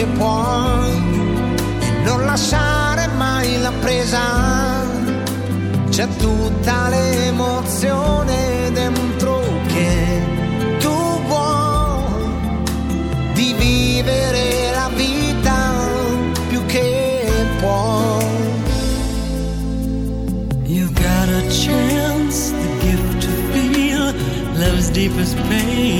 che puoi non lasciare mai la presa. C'è tutta l'emozione dentro che tu vuoi di vivere la vita più che puoi. You've got a chance, the gift to feel love's deepest pain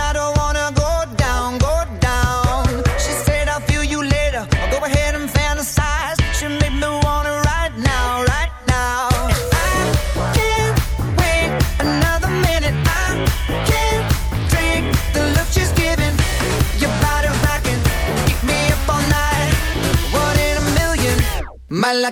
Mala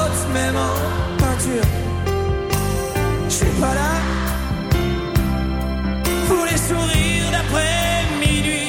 même en peinture. Je suis pas là pour les sourires d'après minuit.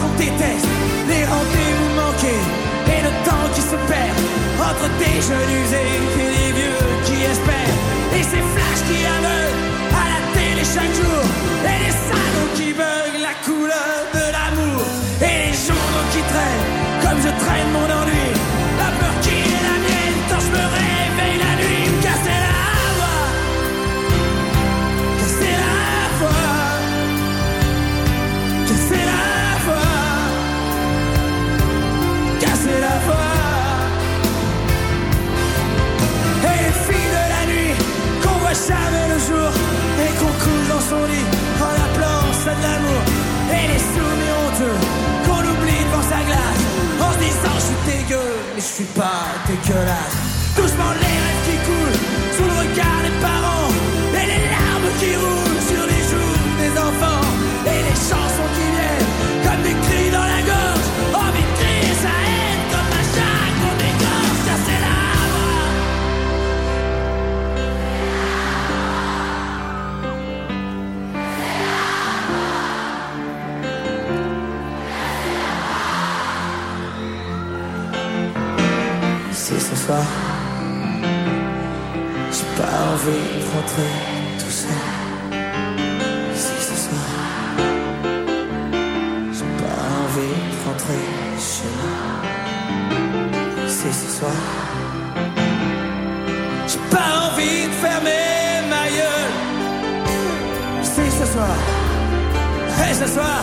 Qu'on déteste. Les rendez-vous manqués et le temps qui se perd entre des jeunes usés et des vieux qui espèrent. Et ces flashs qui aveuglent à la télé chaque jour. Et les salauds qui veulent la couleur de l'amour. Et les journaux qui traînent son lit en appelant de l'amour. Et les soumis honteux qu'on oublie devant sa glace en se disant je suis dégueu mais je suis pas dégueulasse. Doucement de rentrer tout seul. Si ce soir, j'ai pas envie de rentrer chez moi. Si ce soir, j'ai pas envie de fermer ma gueule. Si ce soir, et ce soir,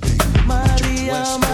Vengo.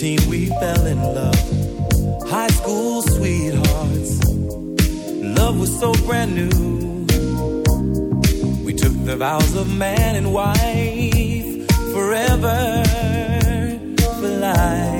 15, we fell in love. High school sweethearts. Love was so brand new. We took the vows of man and wife forever for life.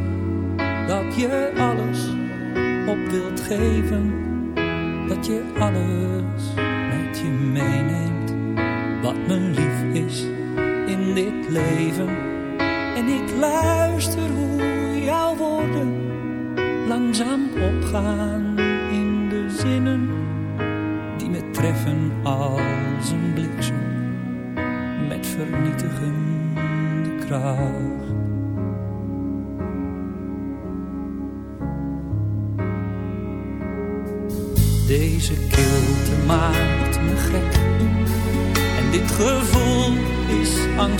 je alles op wilt geven, dat je alles met je meeneemt, wat me lief is in dit leven. En ik luister hoe jouw woorden langzaam opgaan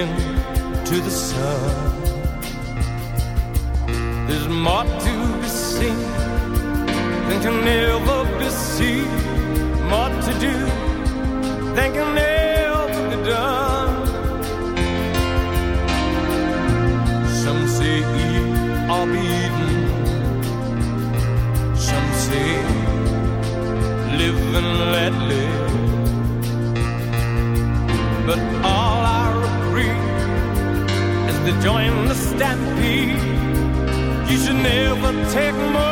into the sun. There's more to be seen than can ever be seen, more to do than can ever be done. Some say eat or be eaten, some say live and let live. to join the stampede. You should never take more.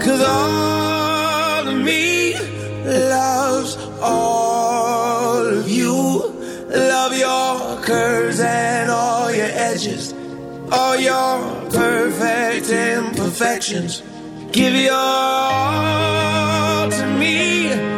Cause all of me loves all of you. Love your curves and all your edges. All your perfect imperfections. Give your all to me.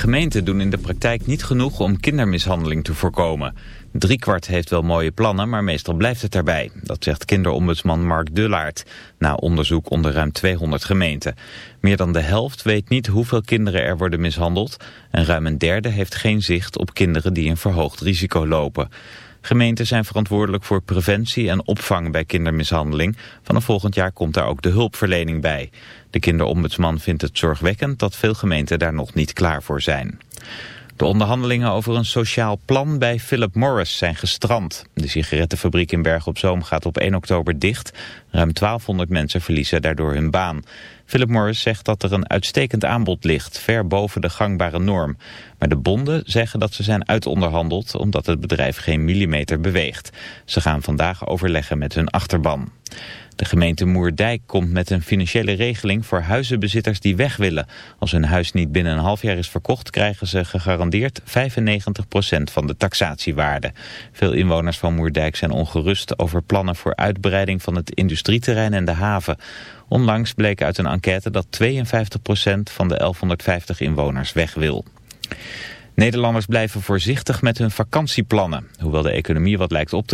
Gemeenten doen in de praktijk niet genoeg om kindermishandeling te voorkomen. Driekwart heeft wel mooie plannen, maar meestal blijft het daarbij. Dat zegt kinderombudsman Mark Dullaert na onderzoek onder ruim 200 gemeenten. Meer dan de helft weet niet hoeveel kinderen er worden mishandeld... en ruim een derde heeft geen zicht op kinderen die een verhoogd risico lopen. Gemeenten zijn verantwoordelijk voor preventie en opvang bij kindermishandeling. Vanaf volgend jaar komt daar ook de hulpverlening bij. De kinderombudsman vindt het zorgwekkend dat veel gemeenten daar nog niet klaar voor zijn. De onderhandelingen over een sociaal plan bij Philip Morris zijn gestrand. De sigarettenfabriek in Berg op Zoom gaat op 1 oktober dicht. Ruim 1200 mensen verliezen daardoor hun baan. Philip Morris zegt dat er een uitstekend aanbod ligt, ver boven de gangbare norm. Maar de bonden zeggen dat ze zijn uitonderhandeld omdat het bedrijf geen millimeter beweegt. Ze gaan vandaag overleggen met hun achterban. De gemeente Moerdijk komt met een financiële regeling voor huizenbezitters die weg willen. Als hun huis niet binnen een half jaar is verkocht, krijgen ze gegarandeerd 95% van de taxatiewaarde. Veel inwoners van Moerdijk zijn ongerust over plannen voor uitbreiding van het industrieterrein en de haven. Onlangs bleek uit een enquête dat 52% van de 1150 inwoners weg wil. Nederlanders blijven voorzichtig met hun vakantieplannen. Hoewel de economie wat lijkt op te